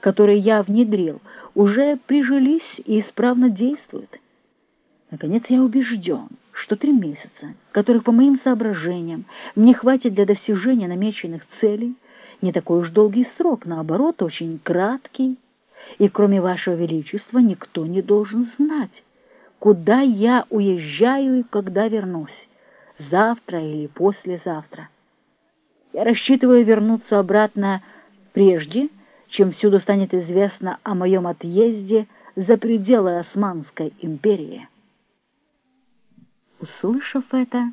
которые я внедрил, уже прижились и исправно действуют. Наконец я убежден, что три месяца, которых, по моим соображениям, мне хватит для достижения намеченных целей, не такой уж долгий срок, наоборот, очень краткий, и кроме вашего величества никто не должен знать, куда я уезжаю и когда вернусь, завтра или послезавтра. Я рассчитываю вернуться обратно прежде, чем всюду станет известно о моем отъезде за пределы Османской империи. Услышав это,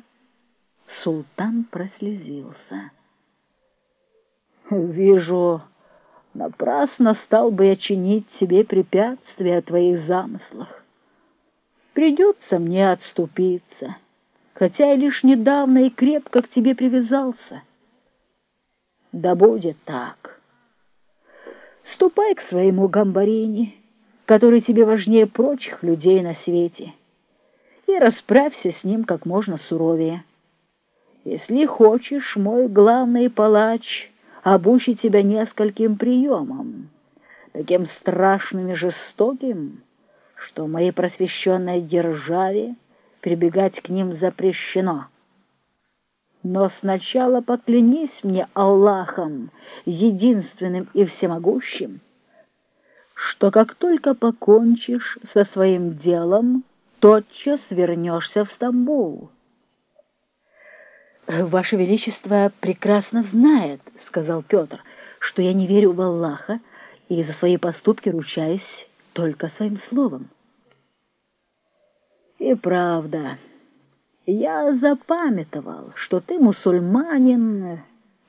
султан прослезился. «Вижу, напрасно стал бы я чинить себе препятствия о твоих замыслах. Придется мне отступиться, хотя я лишь недавно и крепко к тебе привязался. Да будет так. Ступай к своему гамбарине, который тебе важнее прочих людей на свете» и расправься с ним как можно суровее. Если хочешь, мой главный палач обучит тебя нескольким приемам, таким страшным и жестоким, что моей просвещенной державе прибегать к ним запрещено. Но сначала поклянись мне Аллахом, единственным и всемогущим, что как только покончишь со своим делом, тотчас вернешься в Стамбул. «Ваше Величество прекрасно знает, — сказал Петр, — что я не верю в Аллаха и за свои поступки ручаюсь только своим словом». «И правда, я запамятовал, что ты мусульманин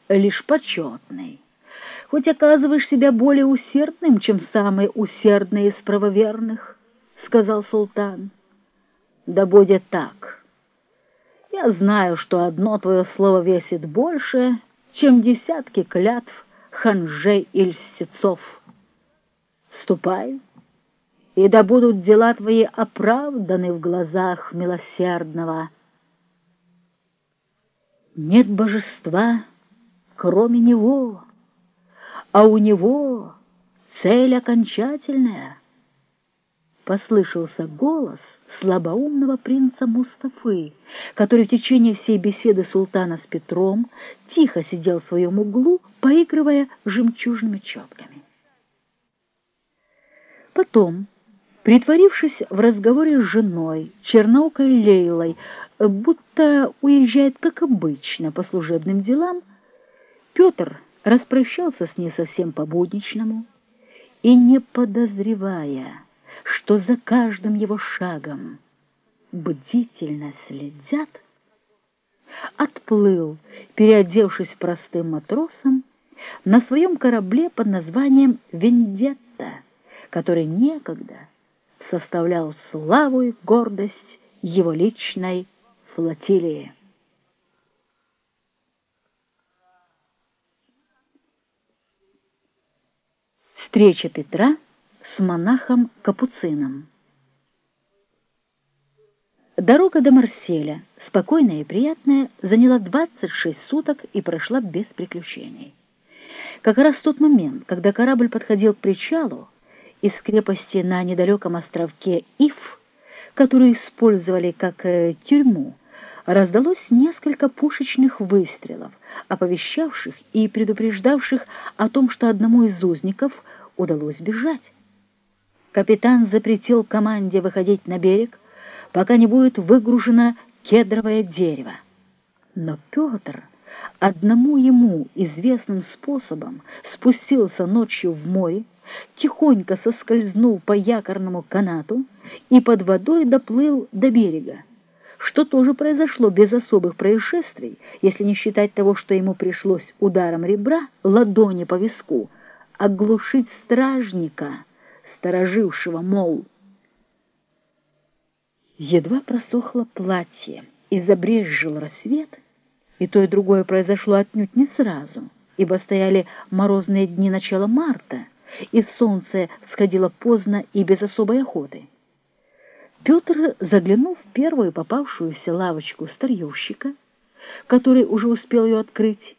лишь почетный, хоть оказываешь себя более усердным, чем самый усердный из правоверных», — сказал султан. Да будет так. Я знаю, что одно твое слово весит больше, чем десятки клятв ханжей и льстецов. Ступай, и да будут дела твои оправданы в глазах милосердного. Нет божества, кроме него, а у него цель окончательная. Послышался голос — слабоумного принца Мустафы, который в течение всей беседы султана с Петром тихо сидел в своем углу, поигрывая жемчужными четками. Потом, притворившись в разговоре с женой, черноукой Лейлой, будто уезжает, как обычно, по служебным делам, Петр распрощался с ней совсем по-будничному и, не подозревая, что за каждым его шагом бдительно следят, отплыл, переодевшись простым матросом, на своем корабле под названием «Вендетта», который некогда составлял славу и гордость его личной флотилии. Встреча Петра с монахом-капуцином. Дорога до Марселя, спокойная и приятная, заняла 26 суток и прошла без приключений. Как раз в тот момент, когда корабль подходил к причалу, из крепости на недалеком островке Иф, которую использовали как э, тюрьму, раздалось несколько пушечных выстрелов, оповещавших и предупреждавших о том, что одному из узников удалось бежать. Капитан запретил команде выходить на берег, пока не будет выгружено кедровое дерево. Но Петр одному ему известным способом спустился ночью в море, тихонько соскользнул по якорному канату и под водой доплыл до берега, что тоже произошло без особых происшествий, если не считать того, что ему пришлось ударом ребра ладони по виску оглушить стражника — сторожившего мол. Едва просохло платье и забрезжил рассвет, и то и другое произошло отнюдь не сразу, ибо стояли морозные дни начала марта, и солнце всходило поздно и без особой охоты. Петр заглянул в первую попавшуюся лавочку старьевщика, который уже успел ее открыть,